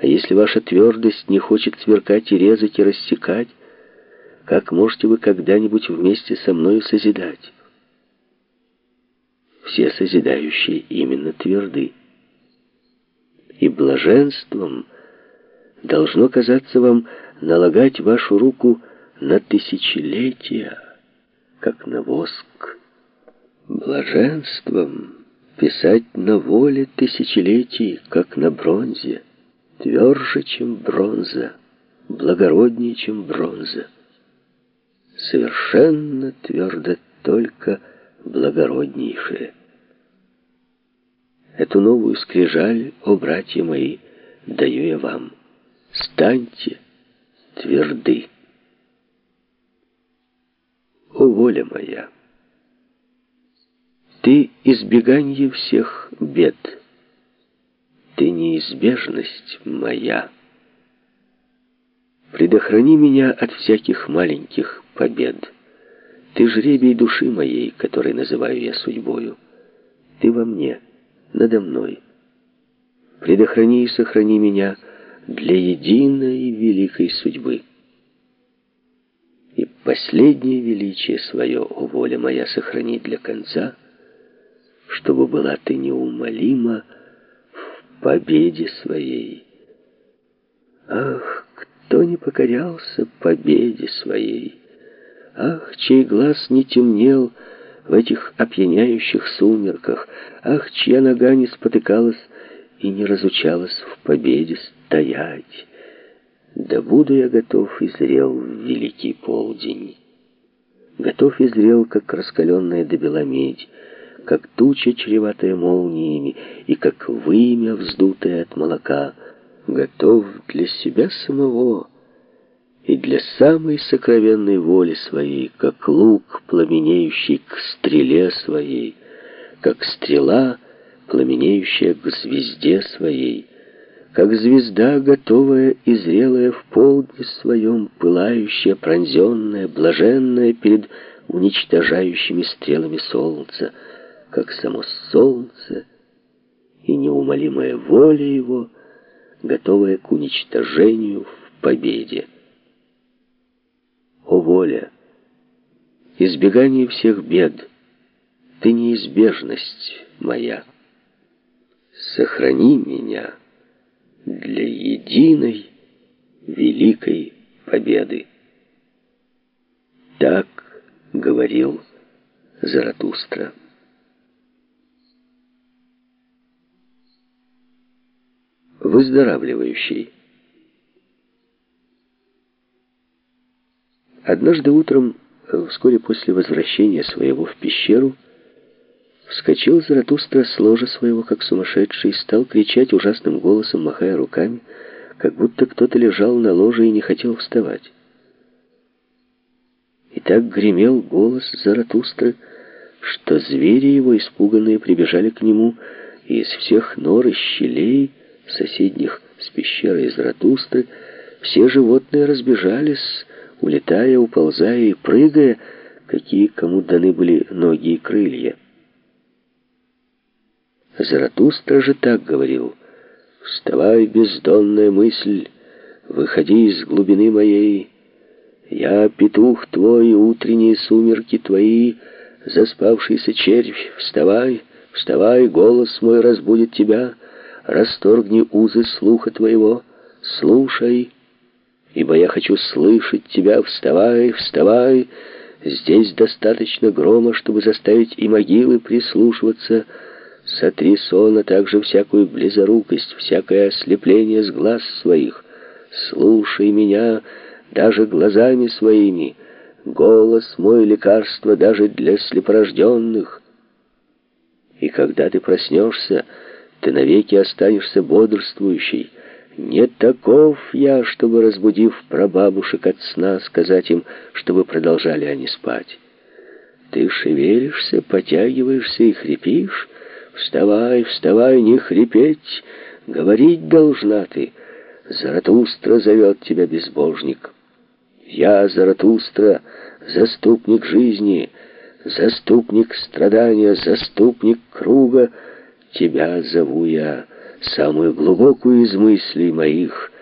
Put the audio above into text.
А если ваша твердость не хочет сверкать и резать, и рассекать, как можете вы когда-нибудь вместе со мною созидать? Все созидающие именно тверды. И блаженством должно казаться вам налагать вашу руку на тысячелетия, как на воск. Блаженством писать на воле тысячелетий, как на бронзе, тверже, чем бронза, благороднее, чем бронза. Совершенно твердо только благороднейшее. Эту новую скрижаль, о братья мои, даю я вам. Станьте тверды. О, воля моя! Ты избегание всех бед. Ты неизбежность моя. Предохрани меня от всяких маленьких побед. Ты жребий души моей, который называю я судьбою. Ты во мне, надо мной. Предохрани и сохрани меня для единой великой судьбы. И последнее величие свое, о воля моя, сохрани для конца, чтобы была ты неумолима победе своей. Ах, кто не покорялся победе своей! Ах, чей глаз не темнел в этих опьяняющих сумерках! Ах, чья нога не спотыкалась и не разучалась в победе стоять! Да буду я готов и зрел в великий полдень. Готов и зрел, как раскаленная до бела медь, как туча, чреватая молниями, и как вымя, вздутое от молока, готов для себя самого, и для самой сокровенной воли своей, как лук, пламенеющий к стреле своей, как стрела, пламенеющая к звезде своей, как звезда, готовая и зрелая в полдне своем, пылающая, пронзенная, блаженная перед уничтожающими стрелами солнца, как само солнце и неумолимая воля его, готовая к уничтожению в победе о воля, избегание всех бед, ты неизбежность моя. Сохрани меня для единой великой победы. Так говорил Заратустра. Выздоравливающий. Однажды утром, вскоре после возвращения своего в пещеру, вскочил Заратустра с ложа своего, как сумасшедший, и стал кричать ужасным голосом, махая руками, как будто кто-то лежал на ложе и не хотел вставать. И так гремел голос Заратустры, что звери его, испуганные, прибежали к нему, и из всех нор и щелей, соседних с пещерой Заратустры, все животные разбежались, улетая, уползая и прыгая, какие кому даны были ноги и крылья. Заратустра же так говорил. «Вставай, бездонная мысль, выходи из глубины моей. Я петух твой, утренние сумерки твои, заспавшийся червь, вставай, вставай, голос мой разбудит тебя, расторгни узы слуха твоего, слушай» ибо я хочу слышать тебя. Вставай, вставай, здесь достаточно грома, чтобы заставить и могилы прислушиваться. Сотри сон, а также всякую близорукость, всякое ослепление с глаз своих. Слушай меня даже глазами своими. Голос мой лекарство даже для слепорожденных. И когда ты проснешься, ты навеки останешься бодрствующий, не таков я, чтобы, разбудив прабабушек от сна, сказать им, чтобы продолжали они спать. Ты шевелишься, потягиваешься и хрипишь. Вставай, вставай, не хрипеть, говорить должна ты. Заратустра зовет тебя, безбожник. Я, Заратустра, заступник жизни, заступник страдания, заступник круга. Тебя зову я, самую глубокую из мыслей моих,